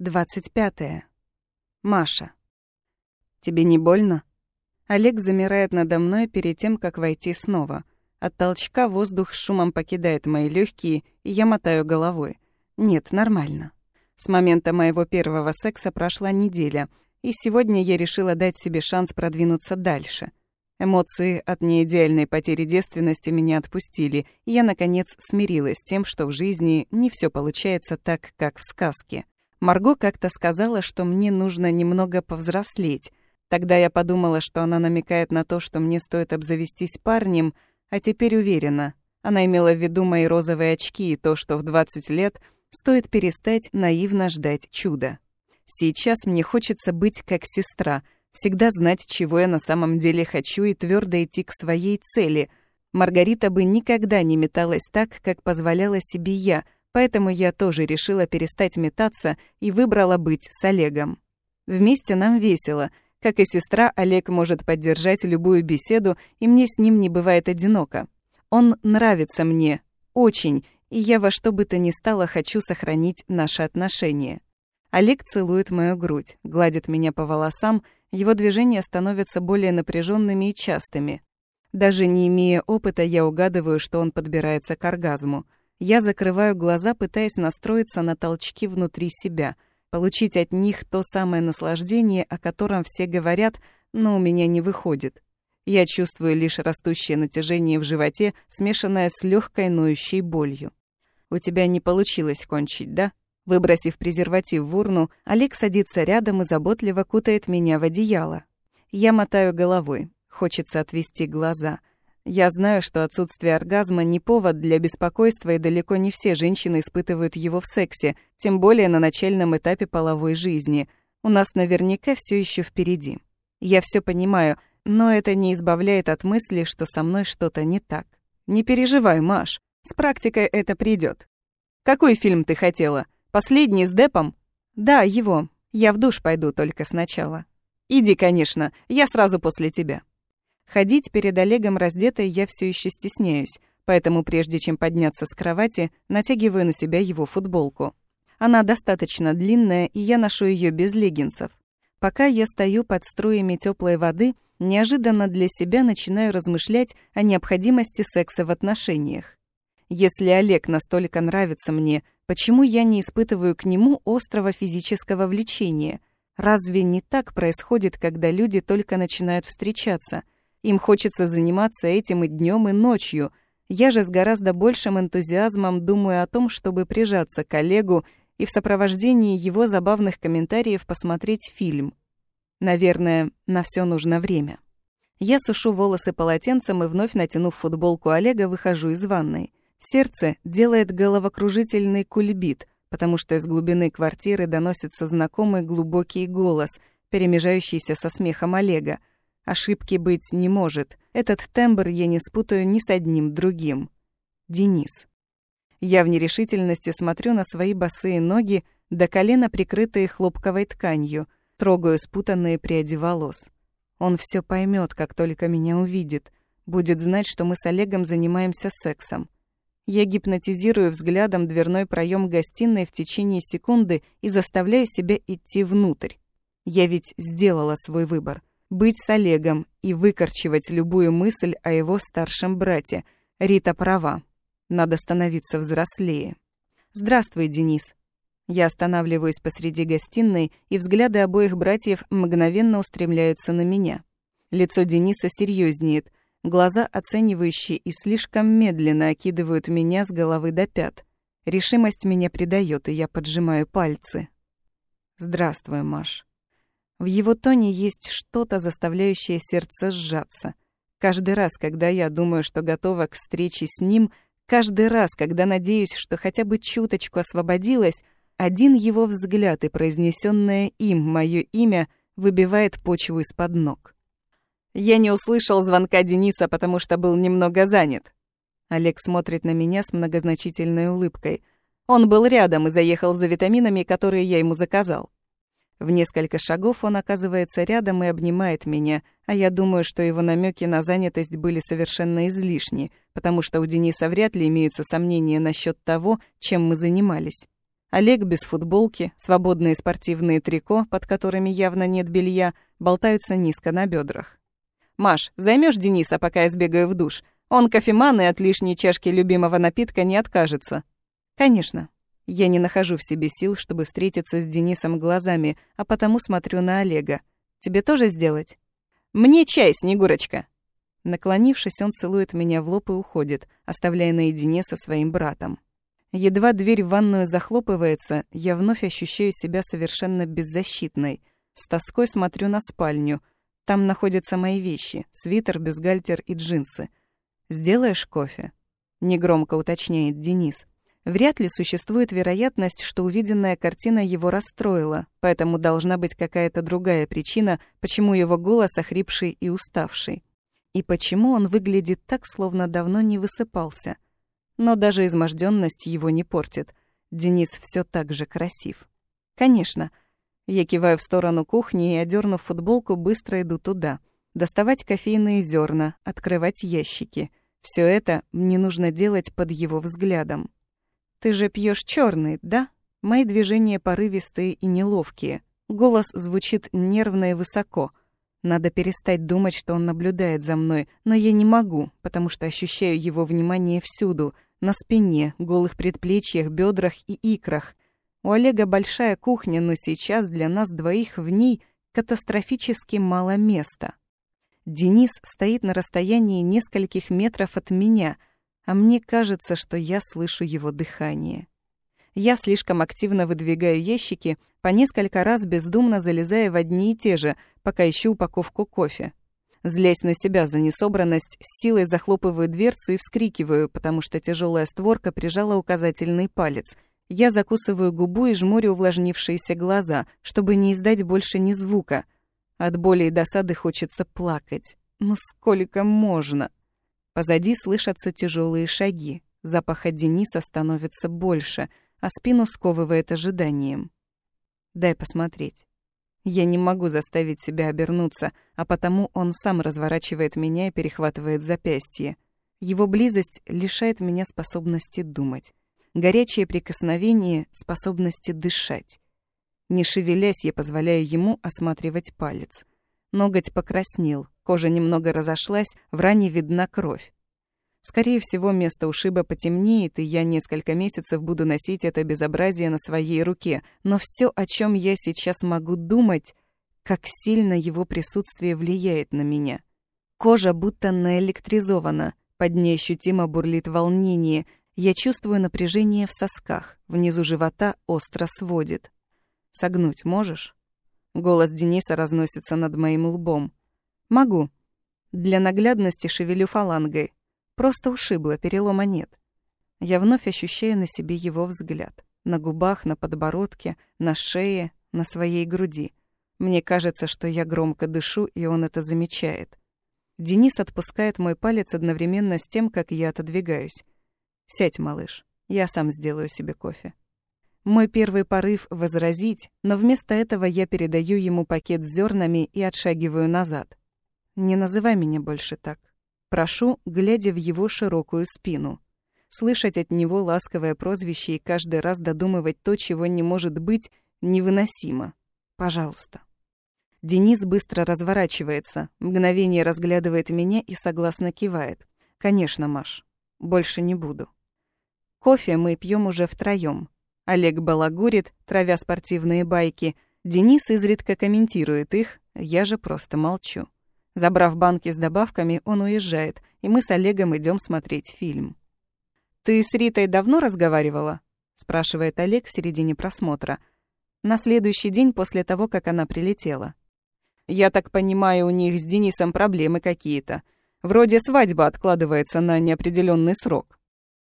25. Маша. «Тебе не больно?» Олег замирает надо мной перед тем, как войти снова. От толчка воздух с шумом покидает мои легкие, и я мотаю головой. Нет, нормально. С момента моего первого секса прошла неделя, и сегодня я решила дать себе шанс продвинуться дальше. Эмоции от неидеальной потери девственности меня отпустили, и я, наконец, смирилась с тем, что в жизни не все получается так, как в сказке. Марго как-то сказала, что мне нужно немного повзрослеть. Тогда я подумала, что она намекает на то, что мне стоит обзавестись парнем, а теперь уверена. Она имела в виду мои розовые очки и то, что в 20 лет стоит перестать наивно ждать чуда. Сейчас мне хочется быть как сестра, всегда знать, чего я на самом деле хочу и твердо идти к своей цели. Маргарита бы никогда не металась так, как позволяла себе я — Поэтому я тоже решила перестать метаться и выбрала быть с Олегом. Вместе нам весело. Как и сестра, Олег может поддержать любую беседу, и мне с ним не бывает одиноко. Он нравится мне. Очень. И я во что бы то ни стало хочу сохранить наши отношения. Олег целует мою грудь, гладит меня по волосам, его движения становятся более напряженными и частыми. Даже не имея опыта, я угадываю, что он подбирается к оргазму — я закрываю глаза, пытаясь настроиться на толчки внутри себя, получить от них то самое наслаждение, о котором все говорят, но у меня не выходит. Я чувствую лишь растущее натяжение в животе, смешанное с легкой ноющей болью. «У тебя не получилось кончить, да?» Выбросив презерватив в урну, Олег садится рядом и заботливо кутает меня в одеяло. Я мотаю головой. Хочется отвести глаза — я знаю, что отсутствие оргазма не повод для беспокойства, и далеко не все женщины испытывают его в сексе, тем более на начальном этапе половой жизни. У нас наверняка все еще впереди. Я все понимаю, но это не избавляет от мысли, что со мной что-то не так. Не переживай, Маш, с практикой это придет. Какой фильм ты хотела? Последний с Депом? Да, его. Я в душ пойду только сначала. Иди, конечно, я сразу после тебя. Ходить перед Олегом раздетой я все еще стесняюсь, поэтому прежде чем подняться с кровати, натягиваю на себя его футболку. Она достаточно длинная, и я ношу ее без леггинсов. Пока я стою под струями теплой воды, неожиданно для себя начинаю размышлять о необходимости секса в отношениях. Если Олег настолько нравится мне, почему я не испытываю к нему острого физического влечения? Разве не так происходит, когда люди только начинают встречаться? Им хочется заниматься этим и днем, и ночью. Я же с гораздо большим энтузиазмом думаю о том, чтобы прижаться к коллегу и в сопровождении его забавных комментариев посмотреть фильм. Наверное, на все нужно время. Я сушу волосы полотенцем и вновь натянув футболку Олега, выхожу из ванной. Сердце делает головокружительный кульбит, потому что из глубины квартиры доносится знакомый глубокий голос, перемежающийся со смехом Олега — Ошибки быть не может. Этот тембр я не спутаю ни с одним другим. Денис. Я в нерешительности смотрю на свои босые ноги, до колена прикрытые хлопковой тканью, трогаю спутанные пряди волос. Он все поймет, как только меня увидит, будет знать, что мы с Олегом занимаемся сексом. Я гипнотизирую взглядом дверной проем гостиной в течение секунды и заставляю себя идти внутрь. Я ведь сделала свой выбор быть с Олегом и выкорчевать любую мысль о его старшем брате. Рита права. Надо становиться взрослее. «Здравствуй, Денис». Я останавливаюсь посреди гостиной, и взгляды обоих братьев мгновенно устремляются на меня. Лицо Дениса серьезнеет, глаза оценивающие и слишком медленно окидывают меня с головы до пят. Решимость меня предает, и я поджимаю пальцы. «Здравствуй, Маш». В его тоне есть что-то, заставляющее сердце сжаться. Каждый раз, когда я думаю, что готова к встрече с ним, каждый раз, когда надеюсь, что хотя бы чуточку освободилась, один его взгляд и произнесенное им мое имя выбивает почву из-под ног. Я не услышал звонка Дениса, потому что был немного занят. Олег смотрит на меня с многозначительной улыбкой. Он был рядом и заехал за витаминами, которые я ему заказал. В несколько шагов он оказывается рядом и обнимает меня, а я думаю, что его намеки на занятость были совершенно излишни, потому что у Дениса вряд ли имеются сомнения насчет того, чем мы занимались. Олег без футболки, свободные спортивные трико, под которыми явно нет белья, болтаются низко на бедрах. «Маш, займешь Дениса, пока я сбегаю в душ? Он кофеман и от лишней чашки любимого напитка не откажется». «Конечно». Я не нахожу в себе сил, чтобы встретиться с Денисом глазами, а потому смотрю на Олега. «Тебе тоже сделать?» «Мне чай, Снегурочка!» Наклонившись, он целует меня в лоб и уходит, оставляя наедине со своим братом. Едва дверь в ванную захлопывается, я вновь ощущаю себя совершенно беззащитной. С тоской смотрю на спальню. Там находятся мои вещи — свитер, бюстгальтер и джинсы. «Сделаешь кофе?» — негромко уточняет Денис. Вряд ли существует вероятность, что увиденная картина его расстроила, поэтому должна быть какая-то другая причина, почему его голос охрипший и уставший. И почему он выглядит так, словно давно не высыпался — но даже изможденность его не портит. Денис все так же красив. Конечно. Я киваю в сторону кухни и, одернув футболку, быстро иду туда. Доставать кофейные зерна, открывать ящики. Все это мне нужно делать под его взглядом. «Ты же пьешь черный, да?» Мои движения порывистые и неловкие. Голос звучит нервно и высоко. Надо перестать думать, что он наблюдает за мной, но я не могу, потому что ощущаю его внимание всюду — на спине, голых предплечьях, бедрах и икрах. У Олега большая кухня, но сейчас для нас двоих в ней катастрофически мало места. Денис стоит на расстоянии нескольких метров от меня, а мне кажется, что я слышу его дыхание. Я слишком активно выдвигаю ящики, по несколько раз бездумно залезая в одни и те же, пока ищу упаковку кофе. Злясь на себя за несобранность, с силой захлопываю дверцу и вскрикиваю, потому что тяжелая створка прижала указательный палец. Я закусываю губу и жмурю увлажнившиеся глаза, чтобы не издать больше ни звука. От боли и досады хочется плакать. Ну сколько можно? Позади слышатся тяжелые шаги. Запах от Дениса становится больше, а спину сковывает ожиданием. Дай посмотреть. Я не могу заставить себя обернуться, а потому он сам разворачивает меня и перехватывает запястье. Его близость лишает меня способности думать. Горячее прикосновение — способности дышать. Не шевелясь, я позволяю ему осматривать палец. Ноготь покраснел, кожа немного разошлась, в ране видна кровь. Скорее всего, место ушиба потемнеет, и я несколько месяцев буду носить это безобразие на своей руке. Но все, о чем я сейчас могу думать, как сильно его присутствие влияет на меня. Кожа будто наэлектризована, под ней ощутимо бурлит волнение. Я чувствую напряжение в сосках, внизу живота остро сводит. «Согнуть можешь?» Голос Дениса разносится над моим лбом. «Могу». Для наглядности шевелю фалангой, Просто ушибло, перелома нет. Я вновь ощущаю на себе его взгляд. На губах, на подбородке, на шее, на своей груди. Мне кажется, что я громко дышу, и он это замечает. Денис отпускает мой палец одновременно с тем, как я отодвигаюсь. «Сядь, малыш, я сам сделаю себе кофе». Мой первый порыв — возразить, но вместо этого я передаю ему пакет с зернами и отшагиваю назад. «Не называй меня больше так. Прошу, глядя в его широкую спину. Слышать от него ласковое прозвище и каждый раз додумывать то, чего не может быть, невыносимо. Пожалуйста. Денис быстро разворачивается, мгновение разглядывает меня и согласно кивает. «Конечно, Маш. Больше не буду». Кофе мы пьем уже втроем. Олег балагурит, травя спортивные байки. Денис изредка комментирует их, я же просто молчу. Забрав банки с добавками, он уезжает, и мы с Олегом идем смотреть фильм. «Ты с Ритой давно разговаривала?» — спрашивает Олег в середине просмотра. На следующий день после того, как она прилетела. «Я так понимаю, у них с Денисом проблемы какие-то. Вроде свадьба откладывается на неопределенный срок».